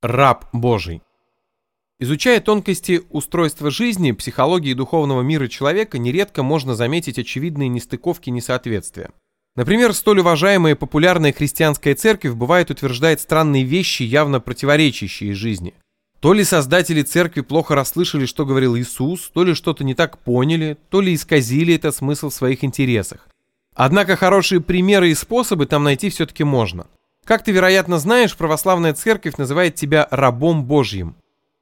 Раб Божий. Изучая тонкости устройства жизни, психологии и духовного мира человека, нередко можно заметить очевидные нестыковки и несоответствия. Например, столь уважаемая и популярная христианская церковь бывает утверждает странные вещи, явно противоречащие жизни. То ли создатели церкви плохо расслышали, что говорил Иисус, то ли что-то не так поняли, то ли исказили этот смысл в своих интересах. Однако хорошие примеры и способы там найти все-таки можно – как ты, вероятно, знаешь, православная церковь называет тебя рабом Божьим.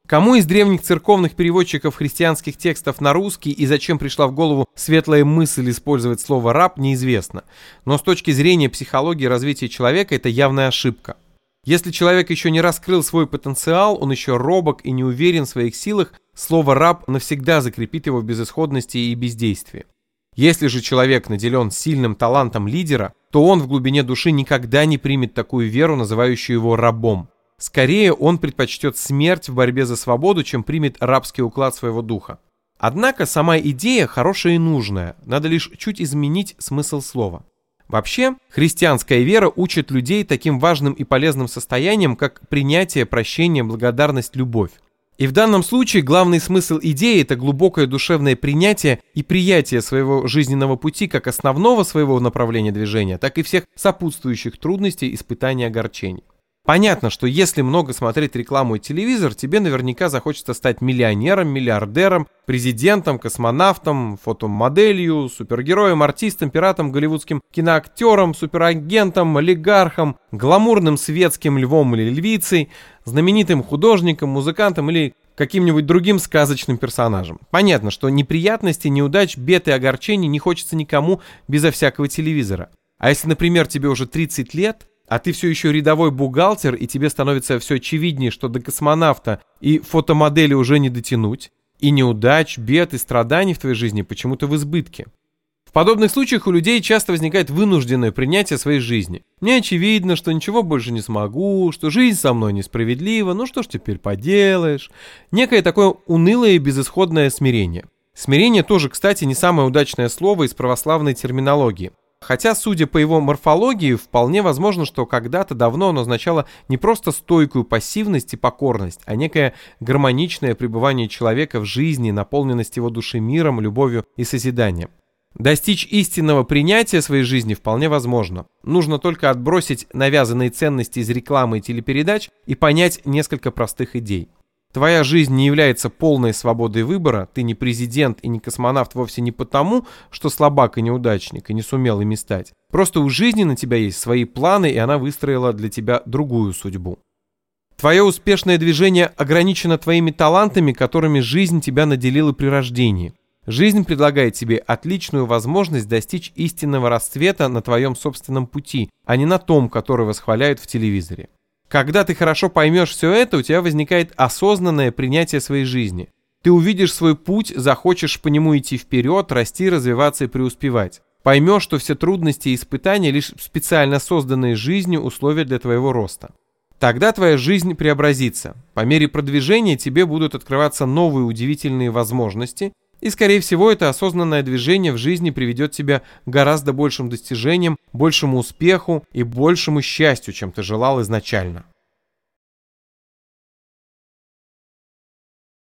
Кому из древних церковных переводчиков христианских текстов на русский и зачем пришла в голову светлая мысль использовать слово «раб» неизвестно. Но с точки зрения психологии развития человека это явная ошибка. Если человек еще не раскрыл свой потенциал, он еще робок и не уверен в своих силах, слово «раб» навсегда закрепит его в безысходности и бездействии. Если же человек наделен сильным талантом лидера, то он в глубине души никогда не примет такую веру, называющую его рабом. Скорее, он предпочтет смерть в борьбе за свободу, чем примет рабский уклад своего духа. Однако сама идея хорошая и нужная, надо лишь чуть изменить смысл слова. Вообще, христианская вера учит людей таким важным и полезным состоянием, как принятие, прощение, благодарность, любовь. И в данном случае главный смысл идеи – это глубокое душевное принятие и приятие своего жизненного пути как основного своего направления движения, так и всех сопутствующих трудностей, испытаний, огорчений. Понятно, что если много смотреть рекламу и телевизор, тебе наверняка захочется стать миллионером, миллиардером, президентом, космонавтом, фотомоделью, супергероем, артистом, пиратом, голливудским киноактером, суперагентом, олигархом, гламурным светским львом или львицей, знаменитым художником, музыкантом или каким-нибудь другим сказочным персонажем. Понятно, что неприятностей, неудач, бед и огорчений не хочется никому безо всякого телевизора. А если, например, тебе уже 30 лет, а ты все еще рядовой бухгалтер, и тебе становится все очевиднее, что до космонавта и фотомодели уже не дотянуть, и неудач, бед и страданий в твоей жизни почему-то в избытке. В подобных случаях у людей часто возникает вынужденное принятие своей жизни. Мне очевидно, что ничего больше не смогу, что жизнь со мной несправедлива, ну что ж теперь поделаешь. Некое такое унылое и безысходное смирение. Смирение тоже, кстати, не самое удачное слово из православной терминологии. Хотя, судя по его морфологии, вполне возможно, что когда-то давно оно означало не просто стойкую пассивность и покорность, а некое гармоничное пребывание человека в жизни, наполненность его души миром, любовью и созиданием. Достичь истинного принятия своей жизни вполне возможно. Нужно только отбросить навязанные ценности из рекламы и телепередач и понять несколько простых идей. Твоя жизнь не является полной свободой выбора, ты не президент и не космонавт вовсе не потому, что слабак и неудачник и не сумел ими стать. Просто у жизни на тебя есть свои планы, и она выстроила для тебя другую судьбу. Твое успешное движение ограничено твоими талантами, которыми жизнь тебя наделила при рождении. Жизнь предлагает тебе отличную возможность достичь истинного расцвета на твоем собственном пути, а не на том, который восхваляют в телевизоре. Когда ты хорошо поймешь все это, у тебя возникает осознанное принятие своей жизни. Ты увидишь свой путь, захочешь по нему идти вперед, расти, развиваться и преуспевать. Поймешь, что все трудности и испытания лишь специально созданные жизнью условия для твоего роста. Тогда твоя жизнь преобразится. По мере продвижения тебе будут открываться новые удивительные возможности, и, скорее всего, это осознанное движение в жизни приведет тебя к гораздо большим достижениям, большему успеху и большему счастью, чем ты желал изначально.